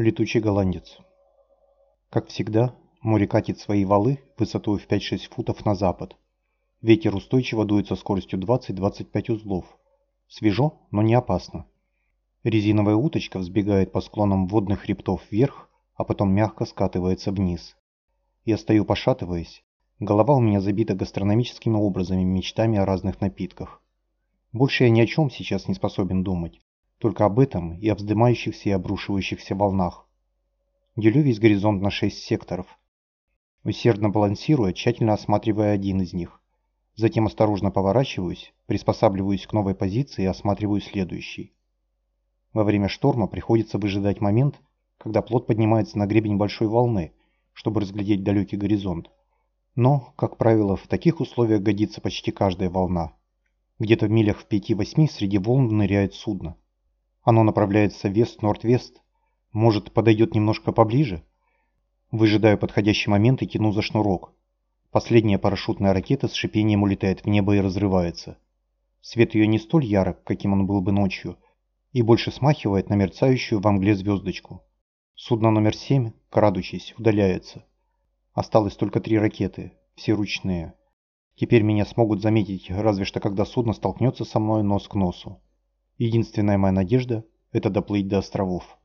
Летучий голландец. Как всегда, море катит свои валы высотой в 5-6 футов на запад. Ветер устойчиво дует со скоростью 20-25 узлов. Свежо, но не опасно. Резиновая уточка взбегает по склонам водных хребтов вверх, а потом мягко скатывается вниз. Я стою пошатываясь. Голова у меня забита гастрономическими образами, мечтами о разных напитках. Больше я ни о чем сейчас не способен думать. Только об этом и о вздымающихся и обрушивающихся волнах. Делю весь горизонт на шесть секторов. Усердно балансируя, тщательно осматривая один из них. Затем осторожно поворачиваюсь, приспосабливаюсь к новой позиции и осматриваю следующий. Во время шторма приходится выжидать момент, когда плот поднимается на гребень большой волны, чтобы разглядеть далекий горизонт. Но, как правило, в таких условиях годится почти каждая волна. Где-то в милях в 5-8 среди волн ныряет судно. Оно направляется вест-норд-вест. Может, подойдет немножко поближе? Выжидаю подходящий момент и тяну за шнурок. Последняя парашютная ракета с шипением улетает в небо и разрывается. Свет ее не столь ярок, каким он был бы ночью, и больше смахивает на мерцающую во мгле звездочку. Судно номер семь, крадучись, удаляется. Осталось только три ракеты, все ручные. Теперь меня смогут заметить, разве что когда судно столкнется со мной нос к носу. Единственная моя надежда – это доплыть до островов.